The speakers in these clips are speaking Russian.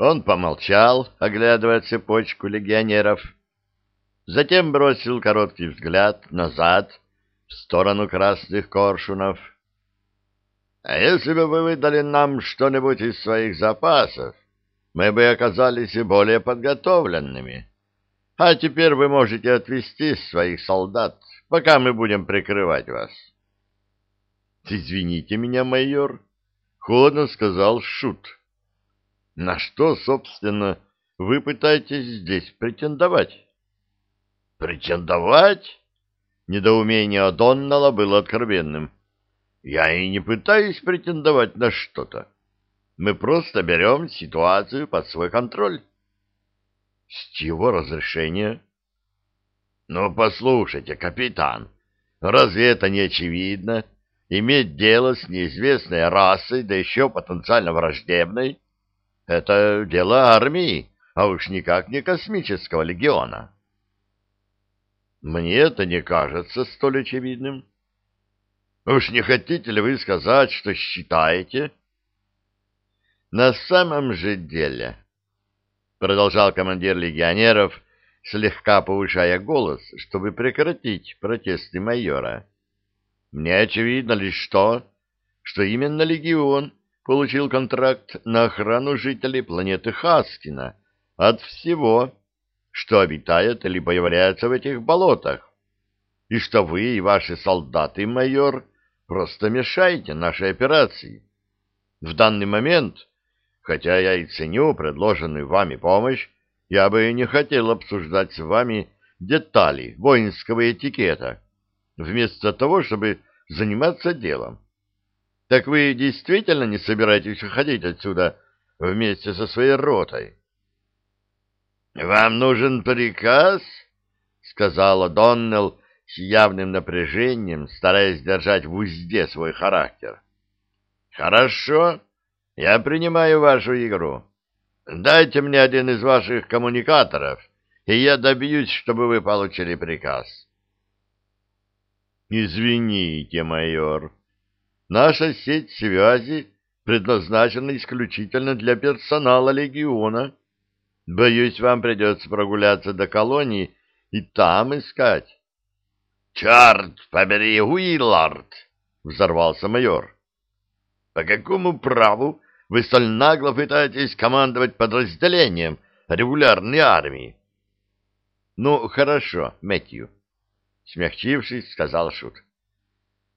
Он помолчал, оглядывая цепочку легионеров, затем бросил короткий взгляд назад, в сторону красных коршунов. — А если бы вы выдали нам что-нибудь из своих запасов, мы бы оказались и более подготовленными. А теперь вы можете отвезти своих солдат, пока мы будем прикрывать вас. — Извините меня, майор, — холодно сказал Шут. — На что, собственно, вы пытаетесь здесь претендовать? — Претендовать? Недоумение О'Доннелла было откровенным. — Я и не пытаюсь претендовать на что-то. Мы просто берем ситуацию под свой контроль. — С чего разрешения? — Ну, послушайте, капитан, разве это не очевидно? Иметь дело с неизвестной расой, да еще потенциально враждебной, это дело армии, а уж никак не космического легиона. Мне это не кажется столь очевидным. Уж не хотите ли вы сказать, что считаете, на самом же деле, продолжал командир легионеров, слегка повышая голос, чтобы прекратить протесты майора, мне очевидно лишь то, что именно легион получил контракт на охрану жителей планеты Хаскина от всего, что обитает или появляется в этих болотах, и что вы и ваши солдаты, майор, просто мешаете нашей операции. В данный момент Хотя я и ценю предложенную вами помощь, я бы не хотел обсуждать с вами детали воинского этикета, вместо того, чтобы заниматься делом. Так вы действительно не собираетесь уходить отсюда вместе со своей ротой? — Вам нужен приказ? — сказала Доннелл с явным напряжением, стараясь держать в узде свой характер. — Хорошо. Я принимаю вашу игру. Дайте мне один из ваших коммуникаторов, и я добьюсь, чтобы вы получили приказ. Извините, майор. Наша сеть связи предназначена исключительно для персонала легиона. Боюсь, вам придется прогуляться до колонии и там искать. — Черт побери, Уиллард! — взорвался майор. — По какому праву вы столь нагло пытаетесь командовать подразделением регулярной армии. — Ну, хорошо, Мэтью, — смягчившись, сказал Шут. —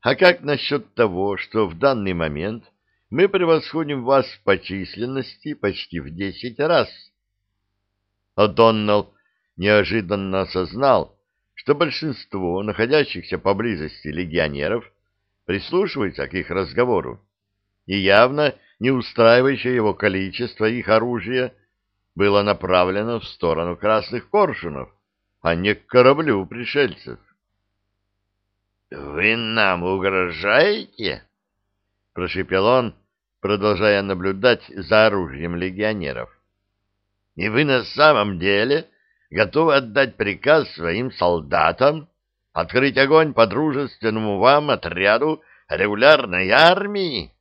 А как насчет того, что в данный момент мы превосходим вас по численности почти в десять раз? О'Доннелл неожиданно осознал, что большинство находящихся поблизости легионеров прислушивается к их разговору и явно не устраивающее его количество их оружия было направлено в сторону красных коршунов, а не к кораблю пришельцев. — Вы нам угрожаете? — прошепел он, продолжая наблюдать за оружием легионеров. — И вы на самом деле готовы отдать приказ своим солдатам открыть огонь по дружественному вам отряду регулярной армии?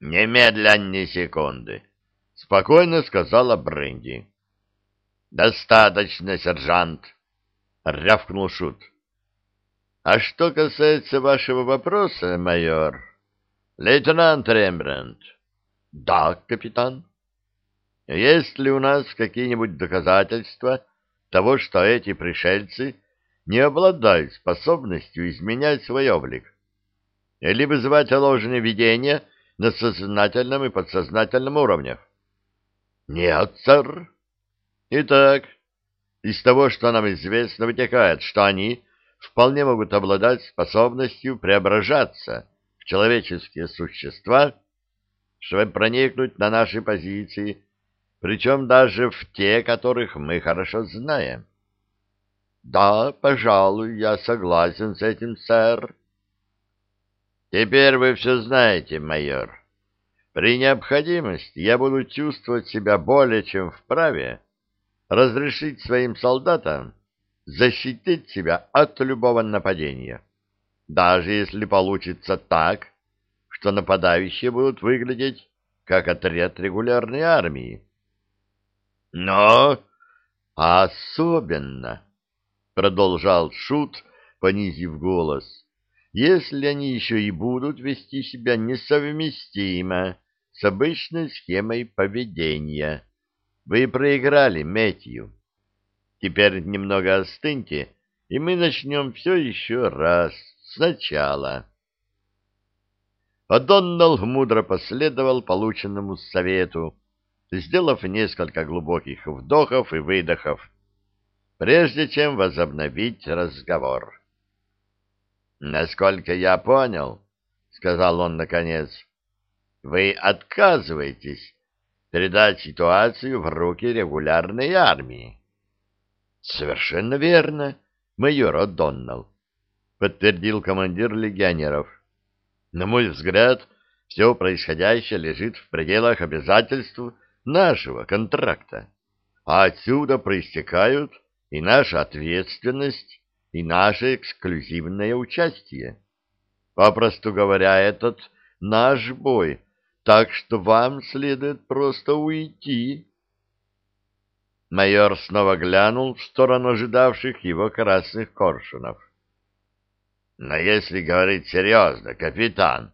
Немедля ни секунды, — спокойно сказала Бренди. — Достаточно, сержант, — рявкнул Шут. — А что касается вашего вопроса, майор, лейтенант Рембрандт. — Да, капитан. — Есть ли у нас какие-нибудь доказательства того, что эти пришельцы не обладают способностью изменять свой облик? Или вызывать ложные видения — на сознательном и подсознательном уровнях? Нет, сэр. Итак, из того, что нам известно, вытекает, что они вполне могут обладать способностью преображаться в человеческие существа, чтобы проникнуть на наши позиции, причем даже в те, которых мы хорошо знаем. Да, пожалуй, я согласен с этим, сэр. Теперь вы все знаете, майор. При необходимости я буду чувствовать себя более чем вправе разрешить своим солдатам защитить себя от любого нападения, даже если получится так, что нападающие будут выглядеть как отряд регулярной армии. Но особенно, продолжал Шут, понизив голос, если они еще и будут вести себя несовместимо с обычной схемой поведения. Вы проиграли, Мэтью. Теперь немного остыньте, и мы начнем все еще раз, сначала. О'Доннелл мудро последовал полученному совету, сделав несколько глубоких вдохов и выдохов, прежде чем возобновить разговор. «Насколько я понял, — сказал он наконец, — вы отказываетесь передать ситуацию в руки регулярной армии». «Совершенно верно, майор О'Доннелл», — подтвердил командир легионеров. «На мой взгляд, все происходящее лежит в пределах обязательств нашего контракта, а отсюда проистекают и наша ответственность, и наше эксклюзивное участие. Попросту говоря, этот наш бой, так что вам следует просто уйти. Майор снова глянул в сторону ожидавших его красных коршунов. Но если говорить серьезно, капитан,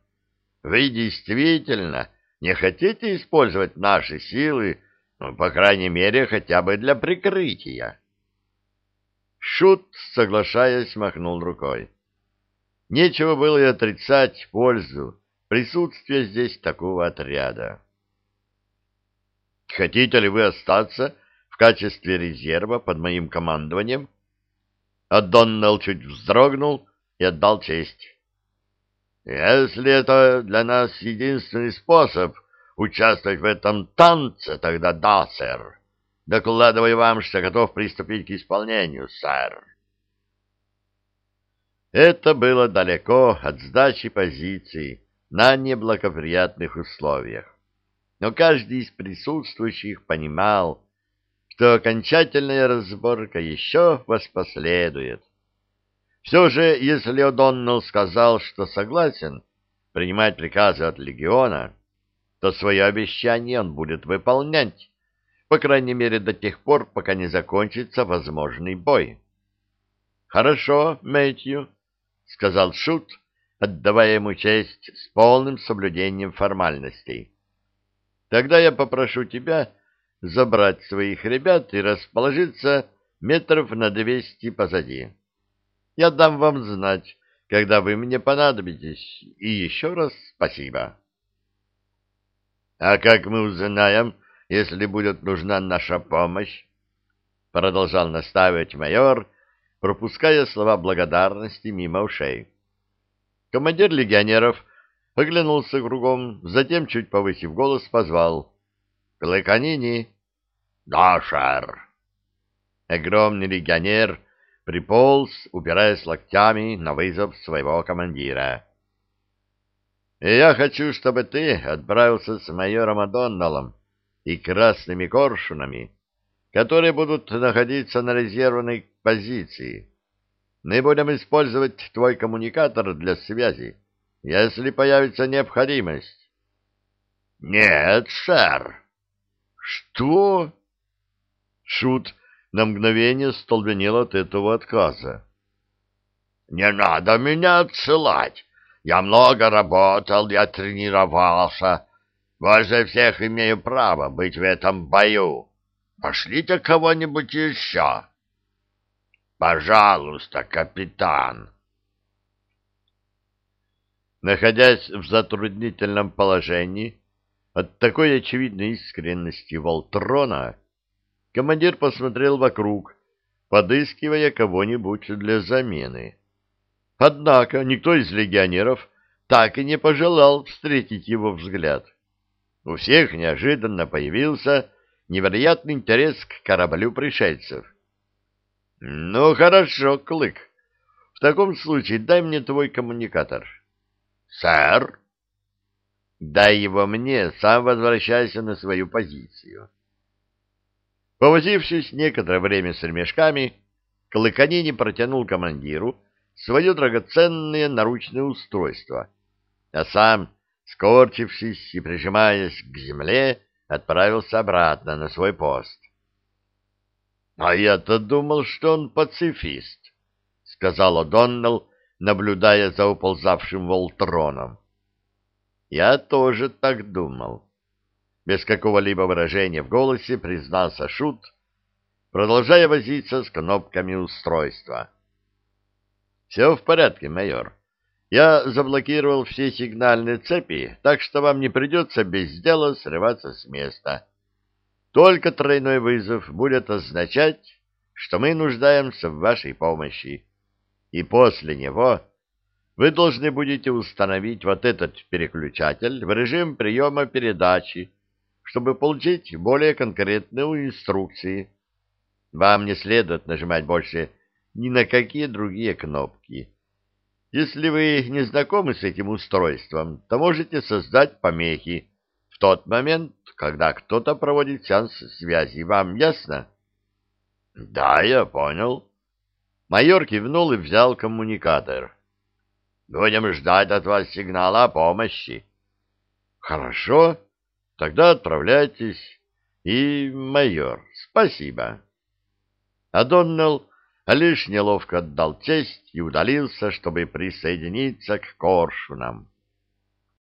вы действительно не хотите использовать наши силы, ну, по крайней мере, хотя бы для прикрытия? Шут, соглашаясь, махнул рукой. Нечего было и отрицать пользу присутствия здесь такого отряда. Хотите ли вы остаться в качестве резерва под моим командованием? А Доннелл чуть вздрогнул и отдал честь. Если это для нас единственный способ участвовать в этом танце, тогда да, сэр. Докладываю вам, что готов приступить к исполнению, сэр. Это было далеко от сдачи позиций на неблагоприятных условиях. Но каждый из присутствующих понимал, что окончательная разборка еще воспоследует. Все же, если О'Доннелл сказал, что согласен принимать приказы от легиона, то свое обещание он будет выполнять по крайней мере до тех пор, пока не закончится возможный бой. — Хорошо, Мэтью, — сказал Шут, отдавая ему честь с полным соблюдением формальностей. — Тогда я попрошу тебя забрать своих ребят и расположиться метров на двести позади. Я дам вам знать, когда вы мне понадобитесь, и еще раз спасибо. — А как мы узнаем, если будет нужна наша помощь, — продолжал настаивать майор, пропуская слова благодарности мимо ушей. Командир легионеров оглянулся кругом, затем, чуть повысив голос, позвал. — Клыканини! — Да, шар! Огромный легионер приполз, упираясь локтями на вызов своего командира. — Я хочу, чтобы ты отправился с майором Адонналом и красными коршунами, которые будут находиться на резервной позиции. Мы будем использовать твой коммуникатор для связи, если появится необходимость. — Нет, шер. — Что? Шут на мгновение столбенел от этого отказа. — Не надо меня отсылать. Я много работал, я тренировался, больше всех имею право быть в этом бою. Пошлите кого-нибудь еще. Пожалуйста, капитан. Находясь в затруднительном положении, от такой очевидной искренности Волтрона, командир посмотрел вокруг, подыскивая кого-нибудь для замены. Однако никто из легионеров так и не пожелал встретить его взгляд. У всех неожиданно появился невероятный интерес к кораблю пришельцев. — Ну, хорошо, Клык. В таком случае дай мне твой коммуникатор. — Сэр? — Дай его мне, сам возвращайся на свою позицию. Повозившись некоторое время с ремешками, Клыканини протянул командиру свое драгоценное наручное устройство, а сам скорчившись и прижимаясь к земле, отправился обратно на свой пост. — А я-то думал, что он пацифист, — сказал О'Доннелл, наблюдая за уползавшим Волтроном. — Я тоже так думал. Без какого-либо выражения в голосе признался Шут, продолжая возиться с кнопками устройства. — Все в порядке, майор. Я заблокировал все сигнальные цепи, так что вам не придется без дела срываться с места. Только тройной вызов будет означать, что мы нуждаемся в вашей помощи. И после него вы должны будете установить вот этот переключатель в режим приема передачи, чтобы получить более конкретные инструкции. Вам не следует нажимать больше ни на какие другие кнопки. Если вы не знакомы с этим устройством, то можете создать помехи в тот момент, когда кто-то проводит сеанс связи. Вам ясно? — Да, я понял. Майор кивнул и взял коммуникатор. — Будем ждать от вас сигнала о помощи. — Хорошо. Тогда отправляйтесь. И, майор, спасибо. А Доннелл лишь неловко отдал честь и удалился, чтобы присоединиться к коршунам.